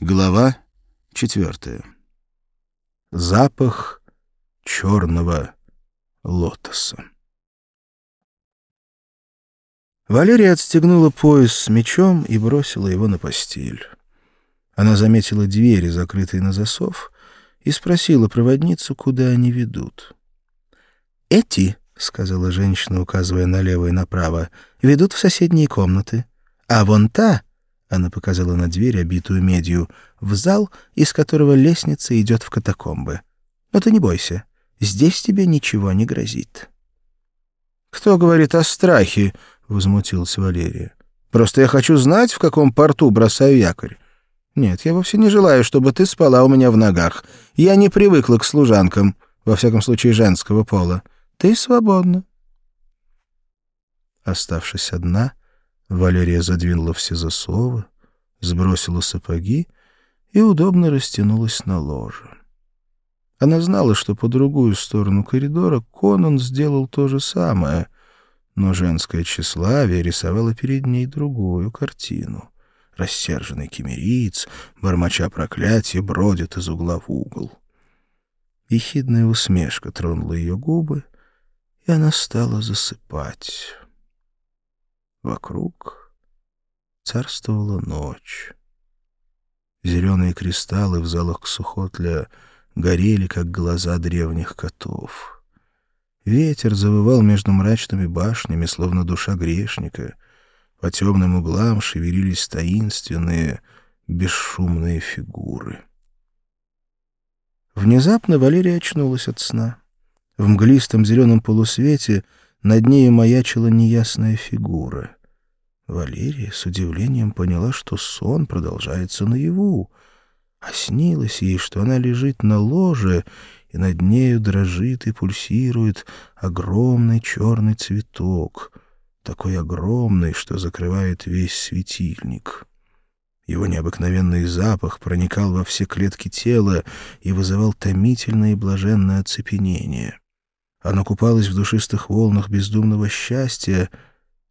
Глава четвертая. Запах черного лотоса. Валерия отстегнула пояс с мечом и бросила его на постель. Она заметила двери, закрытые на засов, и спросила проводницу, куда они ведут. «Эти», — сказала женщина, указывая налево и направо, — «ведут в соседние комнаты. А вон та она показала на дверь, обитую медью, в зал, из которого лестница идет в катакомбы. Но ты не бойся, здесь тебе ничего не грозит. «Кто говорит о страхе?» — возмутилась Валерия. «Просто я хочу знать, в каком порту бросаю якорь. Нет, я вовсе не желаю, чтобы ты спала у меня в ногах. Я не привыкла к служанкам, во всяком случае женского пола. Ты свободна». Оставшись одна, Валерия задвинула все засовы, сбросила сапоги и удобно растянулась на ложе. Она знала, что по другую сторону коридора Конан сделал то же самое, но женское тщеславие рисовало перед ней другую картину. Рассерженный кемериец, бормоча проклятие, бродит из угла в угол. Ехидная усмешка тронула ее губы, и она стала засыпать. Вокруг царствовала ночь. Зеленые кристаллы в залах Сухотля горели, как глаза древних котов. Ветер завывал между мрачными башнями, словно душа грешника. По темным углам шевелились таинственные, бесшумные фигуры. Внезапно Валерия очнулась от сна. В мглистом зеленом полусвете — над нею маячила неясная фигура. Валерия с удивлением поняла, что сон продолжается наяву, а снилось ей, что она лежит на ложе, и над нею дрожит и пульсирует огромный черный цветок, такой огромный, что закрывает весь светильник. Его необыкновенный запах проникал во все клетки тела и вызывал томительное и блаженное оцепенение. Оно купалось в душистых волнах бездумного счастья,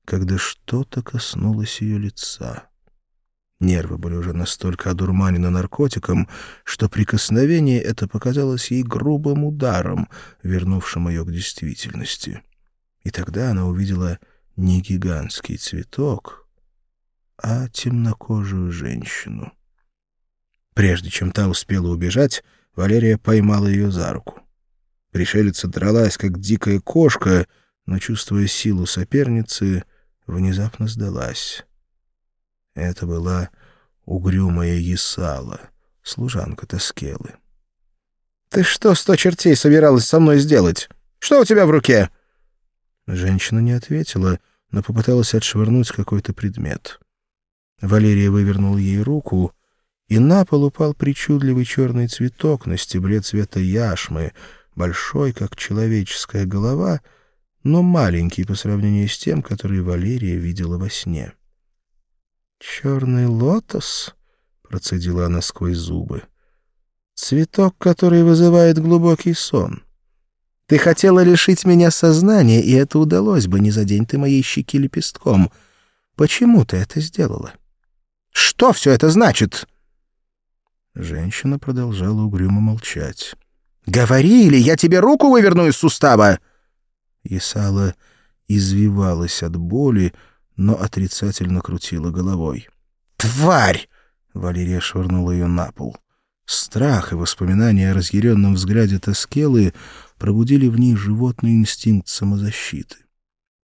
когда что-то коснулось ее лица. Нервы были уже настолько одурманены наркотиком, что прикосновение это показалось ей грубым ударом, вернувшим ее к действительности. И тогда она увидела не гигантский цветок, а темнокожую женщину. Прежде чем та успела убежать, Валерия поймала ее за руку. Пришелица дралась, как дикая кошка, но, чувствуя силу соперницы, внезапно сдалась. Это была угрюмая Есала, служанка Тоскелы. — Ты что, сто чертей собиралась со мной сделать? Что у тебя в руке? Женщина не ответила, но попыталась отшвырнуть какой-то предмет. Валерия вывернула ей руку, и на пол упал причудливый черный цветок на стебле цвета яшмы — большой, как человеческая голова, но маленький по сравнению с тем, который Валерия видела во сне. «Черный лотос?» — процедила она сквозь зубы. «Цветок, который вызывает глубокий сон. Ты хотела лишить меня сознания, и это удалось бы, не задень ты моей щеки лепестком. Почему ты это сделала? Что все это значит?» Женщина продолжала угрюмо молчать. «Говори, или я тебе руку выверну из сустава!» Исала извивалась от боли, но отрицательно крутила головой. «Тварь!» — Валерия швырнула ее на пол. Страх и воспоминания о разъяренном взгляде Тоскелы пробудили в ней животный инстинкт самозащиты.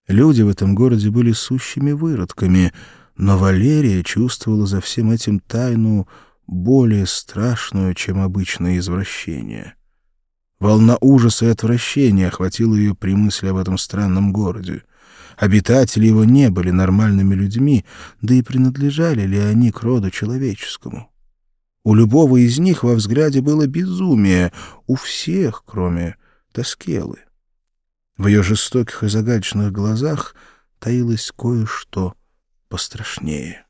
Люди в этом городе были сущими выродками, но Валерия чувствовала за всем этим тайну более страшную, чем обычное извращение. Волна ужаса и отвращения охватила ее при мысли об этом странном городе. Обитатели его не были нормальными людьми, да и принадлежали ли они к роду человеческому. У любого из них во взгляде было безумие, у всех, кроме Тоскелы. В ее жестоких и загадочных глазах таилось кое-что пострашнее.